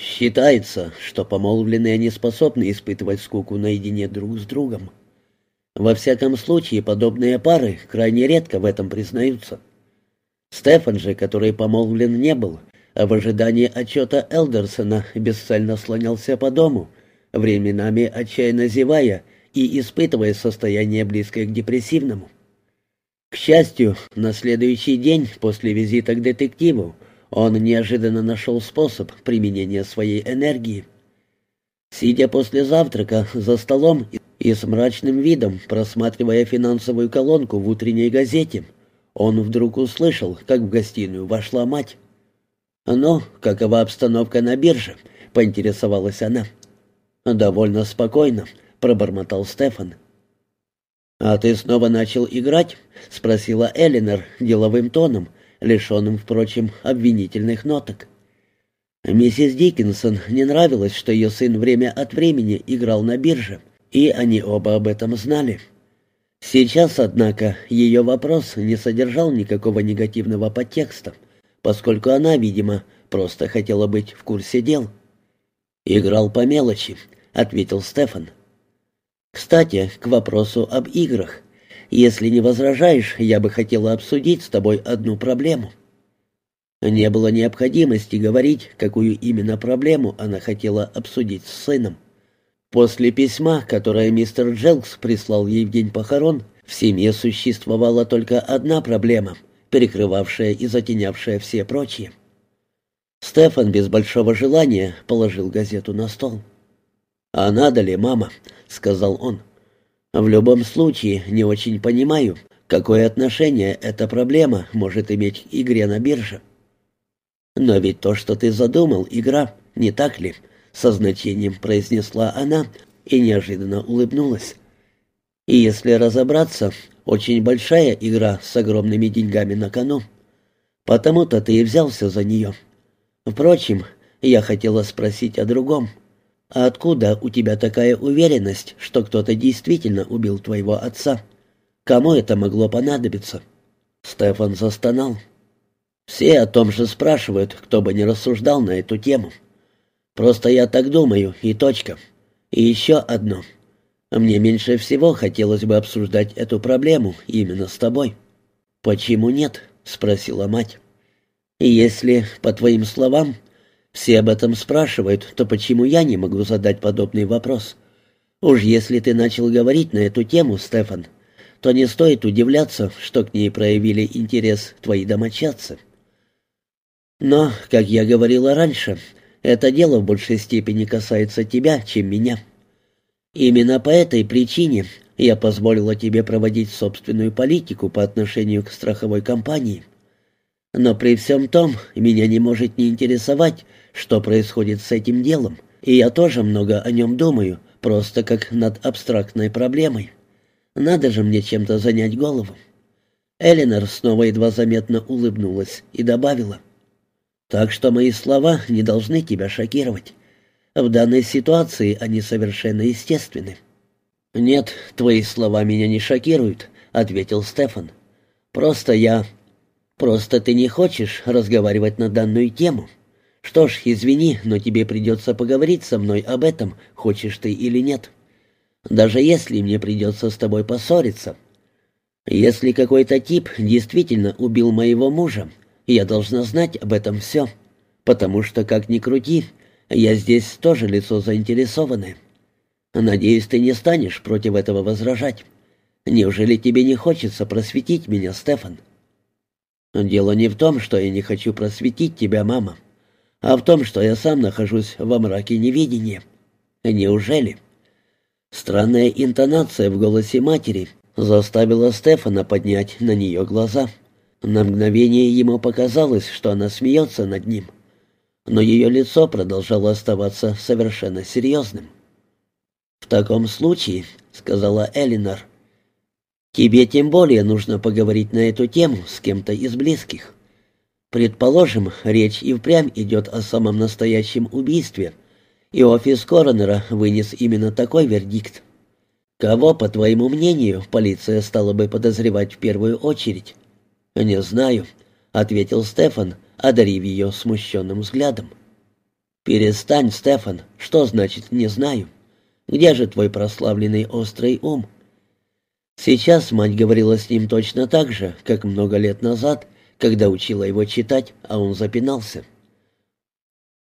Считается, что помолвленные не способны испытывать скуку наедине друг с другом. Во всяком случае, подобные пары крайне редко в этом признаются. Стефан же, который помолвлен не был, а в ожидании отчета Элдерсона бесцельно слонялся по дому, временами отчаянно зевая и испытывая состояние близкое к депрессивному. К счастью, на следующий день после визита к детективу он неожиданно нашел способ применения своей энергии. Сидя после завтрака за столом и с мрачным видом просматривая финансовую колонку в утренней газете, он вдруг услышал, как в гостиную вошла мать. «Ну, какова обстановка на бирже?» — поинтересовалась она. «Довольно спокойно», — пробормотал Стефан. «А ты снова начал играть?» — спросила Элинор деловым тоном, лишенным, впрочем, обвинительных ноток. Миссис Диккенсон не нравилось, что ее сын время от времени играл на бирже, и они оба об этом знали. Сейчас, однако, ее вопрос не содержал никакого негативного подтекста, поскольку она, видимо, просто хотела быть в курсе дел. «Играл по мелочи», — ответил Стефан. «Кстати, к вопросу об играх. Если не возражаешь, я бы хотела обсудить с тобой одну проблему». Не было необходимости говорить, какую именно проблему она хотела обсудить с сыном. После письма, которое мистер Джелкс прислал ей в день похорон, в семье существовала только одна проблема, перекрывавшая и затенявшая все прочие. Стефан без большого желания положил газету на стол. «А надо ли, мама?» — сказал он. «В любом случае, не очень понимаю, какое отношение эта проблема может иметь к игре на бирже». «Но ведь то, что ты задумал, игра, не так ли?» — со значением произнесла она и неожиданно улыбнулась. «И если разобраться, очень большая игра с огромными деньгами на кону. Потому-то ты и взялся за нее. Впрочем, я хотела спросить о другом. А откуда у тебя такая уверенность, что кто-то действительно убил твоего отца? Кому это могло понадобиться?» Стефан застонал. «Все о том же спрашивают, кто бы не рассуждал на эту тему. Просто я так думаю, и точка. И еще одно. Мне меньше всего хотелось бы обсуждать эту проблему именно с тобой». «Почему нет?» — спросила мать. И «Если, по твоим словам, все об этом спрашивают, то почему я не могу задать подобный вопрос? Уж если ты начал говорить на эту тему, Стефан, то не стоит удивляться, что к ней проявили интерес твои домочадцы. Но, как я говорила раньше, это дело в большей степени касается тебя, чем меня. Именно по этой причине я позволила тебе проводить собственную политику по отношению к страховой компании. Но при всем том, меня не может не интересовать, что происходит с этим делом, и я тоже много о нем думаю, просто как над абстрактной проблемой. Надо же мне чем-то занять голову. Эленор снова едва заметно улыбнулась и добавила. «Так что мои слова не должны тебя шокировать. В данной ситуации они совершенно естественны». «Нет, твои слова меня не шокируют», — ответил Стефан. «Просто я Просто ты не хочешь разговаривать на данную тему. Что ж, извини, но тебе придется поговорить со мной об этом, хочешь ты или нет. Даже если мне придется с тобой поссориться. Если какой-то тип действительно убил моего мужа, я должна знать об этом все. Потому что, как ни крути, я здесь тоже лицо заинтересованное. Надеюсь, ты не станешь против этого возражать. Неужели тебе не хочется просветить меня, Стефан?» «Дело не в том, что я не хочу просветить тебя, мама, а в том, что я сам нахожусь во мраке невидения. Неужели?» Странная интонация в голосе матери заставила Стефана поднять на нее глаза. На мгновение ему показалось, что она смеется над ним, но ее лицо продолжало оставаться совершенно серьезным. «В таком случае», — сказала Элинор, Тебе тем более нужно поговорить на эту тему с кем-то из близких. Предположим, речь и впрямь идет о самом настоящем убийстве, и офис коронера вынес именно такой вердикт. Кого, по твоему мнению, полиция стала бы подозревать в первую очередь? Не знаю, ответил Стефан, одарив ее смущенным взглядом. «Перестань, Стефан. Что значит «не знаю»? Где же твой прославленный острый ум?» Сейчас мать говорила с ним точно так же, как много лет назад, когда учила его читать, а он запинался.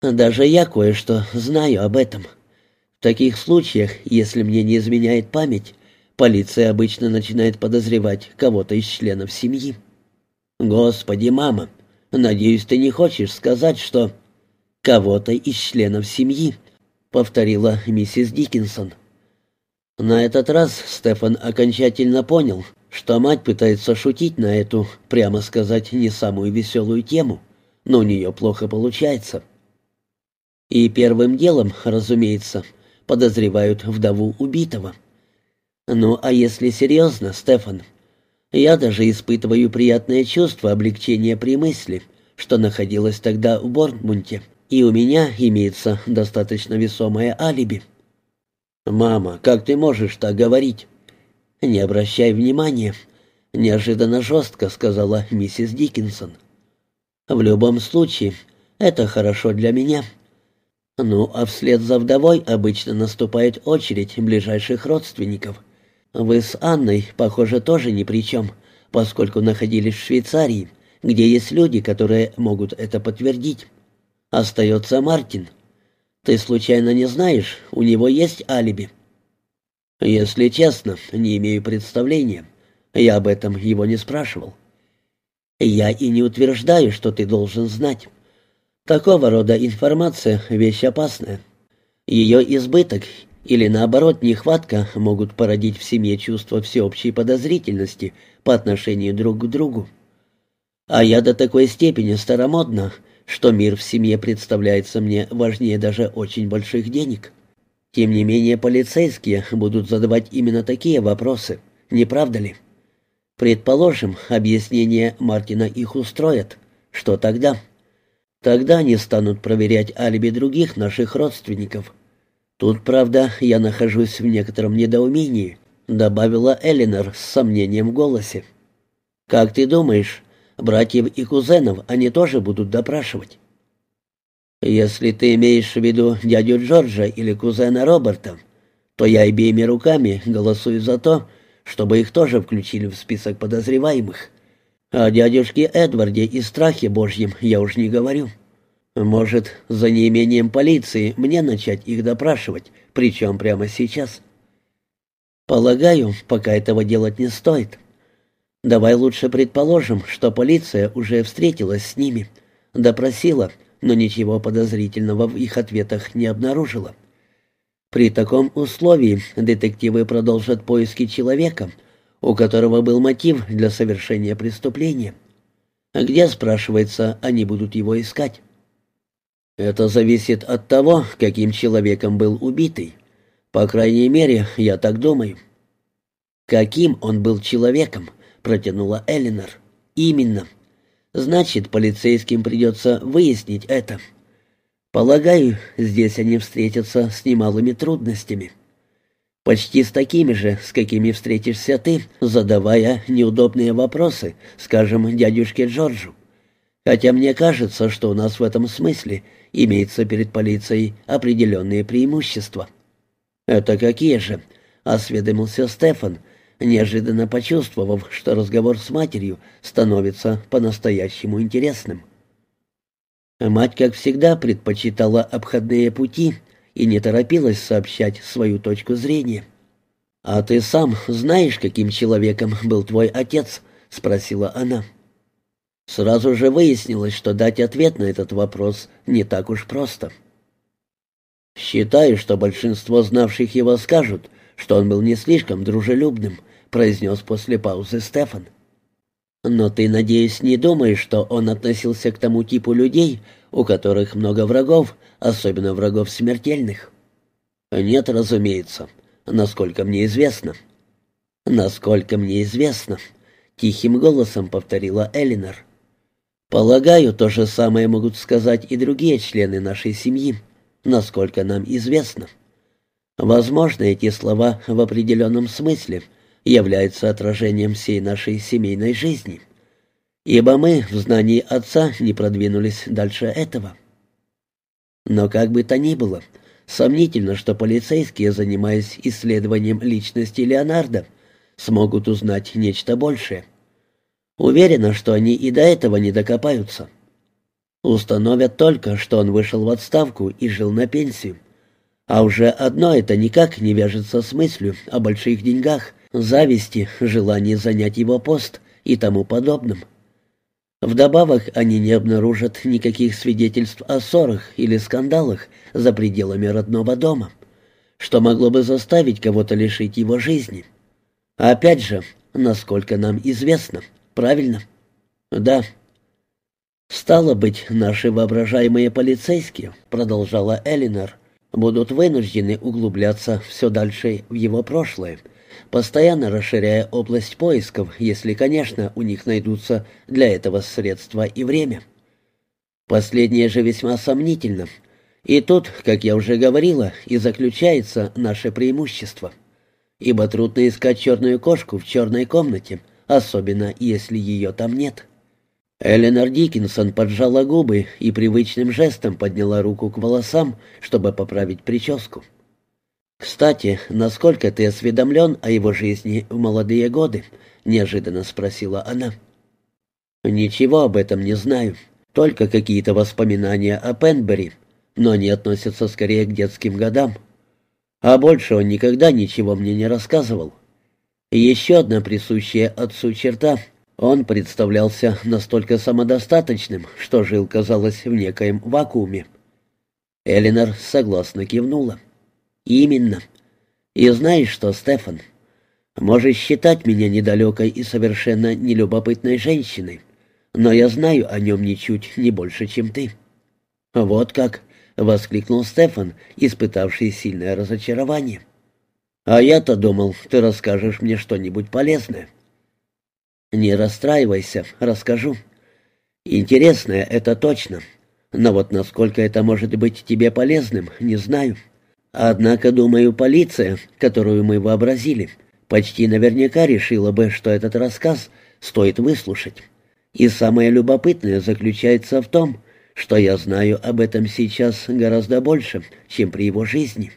«Даже я кое-что знаю об этом. В таких случаях, если мне не изменяет память, полиция обычно начинает подозревать кого-то из членов семьи». «Господи, мама, надеюсь, ты не хочешь сказать, что...» «Кого-то из членов семьи», — повторила миссис Диккенсон. На этот раз Стефан окончательно понял, что мать пытается шутить на эту, прямо сказать, не самую веселую тему, но у нее плохо получается. И первым делом, разумеется, подозревают вдову убитого. Ну, а если серьезно, Стефан, я даже испытываю приятное чувство облегчения при мысли, что находилась тогда в Бортмунте, и у меня имеется достаточно весомое алиби. «Мама, как ты можешь так говорить?» «Не обращай внимания», — неожиданно жестко сказала миссис Диккенсон. «В любом случае, это хорошо для меня». Ну, а вслед за вдовой обычно наступает очередь ближайших родственников — вы с Анной, похоже, тоже ни при чем, поскольку находились в Швейцарии, где есть люди, которые могут это подтвердить. Остается Мартин. Ты случайно не знаешь, у него есть алиби?» «Если честно, не имею представления. Я об этом его не спрашивал». «Я и не утверждаю, что ты должен знать. Такого рода информация — вещь опасная. Ее избыток или наоборот нехватка могут породить в семье чувство всеобщей подозрительности по отношению друг к другу. А я до такой степени старомодна, что мир в семье представляется мне важнее даже очень больших денег. Тем не менее полицейские будут задавать именно такие вопросы, не правда ли? Предположим, объяснения Мартина их устроят. Что тогда? Тогда они станут проверять алиби других наших родственников – «Тут, правда, я нахожусь в некотором недоумении», — добавила Элинор с сомнением в голосе. «Как ты думаешь, братьев и кузенов они тоже будут допрашивать?» «Если ты имеешь в виду дядю Джорджа или кузена Роберта, то я обеими руками голосую за то, чтобы их тоже включили в список подозреваемых. О дядюшке Эдварде и страхе Божьем я уж не говорю». Может, за неимением полиции мне начать их допрашивать, причем прямо сейчас? Полагаю, пока этого делать не стоит. Давай лучше предположим, что полиция уже встретилась с ними, допросила, но ничего подозрительного в их ответах не обнаружила. При таком условии детективы продолжат поиски человека, у которого был мотив для совершения преступления. Где, спрашивается, они будут его искать? Это зависит от того, каким человеком был убитый. По крайней мере, я так думаю. Каким он был человеком, протянула Элинор. Именно. Значит, полицейским придется выяснить это. Полагаю, здесь они встретятся с немалыми трудностями. Почти с такими же, с какими встретишься ты, задавая неудобные вопросы, скажем, дядюшке Джорджу. Хотя мне кажется, что у нас в этом смысле имеется перед полицией определенные преимущества. «Это какие же?» — осведомился Стефан, неожиданно почувствовав, что разговор с матерью становится по-настоящему интересным. Мать, как всегда, предпочитала обходные пути и не торопилась сообщать свою точку зрения. «А ты сам знаешь, каким человеком был твой отец?» — спросила она. Сразу же выяснилось, что дать ответ на этот вопрос не так уж просто. «Считаю, что большинство знавших его скажут, что он был не слишком дружелюбным», — произнес после паузы Стефан. «Но ты, надеюсь, не думаешь, что он относился к тому типу людей, у которых много врагов, особенно врагов смертельных?» «Нет, разумеется, насколько мне известно». «Насколько мне известно», — тихим голосом повторила Элинор. Полагаю, то же самое могут сказать и другие члены нашей семьи, насколько нам известно. Возможно, эти слова в определенном смысле являются отражением всей нашей семейной жизни, ибо мы в знании отца не продвинулись дальше этого. Но как бы то ни было, сомнительно, что полицейские, занимаясь исследованием личности Леонардо, смогут узнать нечто большее. Уверена, что они и до этого не докопаются. Установят только, что он вышел в отставку и жил на пенсию. А уже одно это никак не вяжется с мыслью о больших деньгах, зависти, желании занять его пост и тому подобном. Вдобавок они не обнаружат никаких свидетельств о ссорах или скандалах за пределами родного дома, что могло бы заставить кого-то лишить его жизни. опять же, насколько нам известно, правильно? Да. Стало быть, наши воображаемые полицейские, продолжала Элинор, будут вынуждены углубляться все дальше в его прошлое постоянно расширяя область поисков, если, конечно, у них найдутся для этого средства и время. Последнее же весьма сомнительно. И тут, как я уже говорила, и заключается наше преимущество. Ибо трудно искать черную кошку в черной комнате, особенно если ее там нет. Эленор Диккинсон поджала губы и привычным жестом подняла руку к волосам, чтобы поправить прическу. «Кстати, насколько ты осведомлен о его жизни в молодые годы?» — неожиданно спросила она. «Ничего об этом не знаю. Только какие-то воспоминания о Пенбери, но они относятся скорее к детским годам. А больше он никогда ничего мне не рассказывал. Еще одна присущая отцу черта — он представлялся настолько самодостаточным, что жил, казалось, в некоем вакууме». Элинор согласно кивнула. «Именно. И знаешь что, Стефан, можешь считать меня недалекой и совершенно нелюбопытной женщиной, но я знаю о нем ничуть не больше, чем ты». «Вот как!» — воскликнул Стефан, испытавший сильное разочарование. «А я-то думал, ты расскажешь мне что-нибудь полезное». «Не расстраивайся, расскажу. Интересное это точно, но вот насколько это может быть тебе полезным, не знаю». Однако, думаю, полиция, которую мы вообразили, почти наверняка решила бы, что этот рассказ стоит выслушать. И самое любопытное заключается в том, что я знаю об этом сейчас гораздо больше, чем при его жизни.